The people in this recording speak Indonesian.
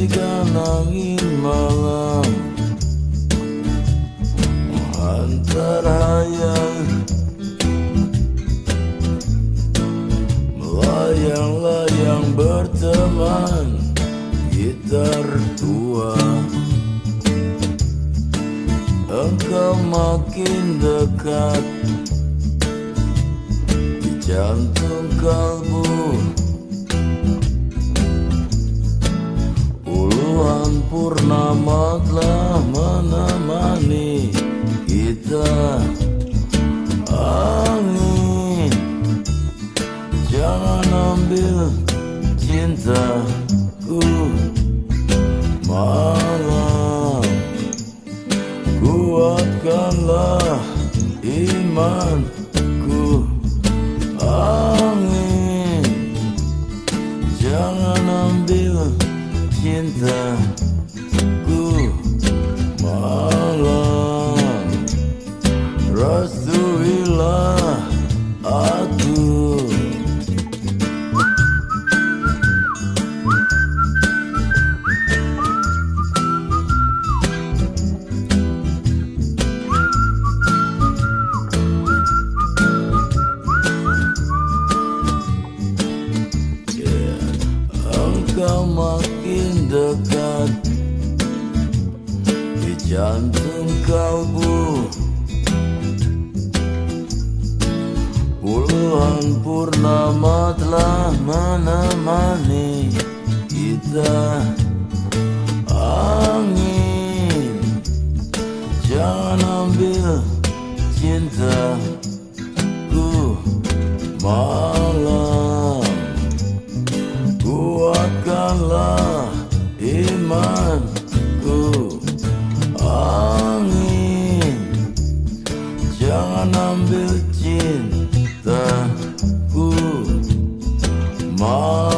bagaikan angin malam Antaranya Melayang-layang berteman Gitar tua Engkau makin dekat. Di jantung kalbu. Malam Kuatkanlah imanku. Angin Jangan ambil cintaku kau makin dekat. Di jantung kau bu. Puluhan purnama telah menemani kita. Angin Jangan ambil cintaku. Maaf. Allah imanku Angin. Jangan ambil cintaku. Maaf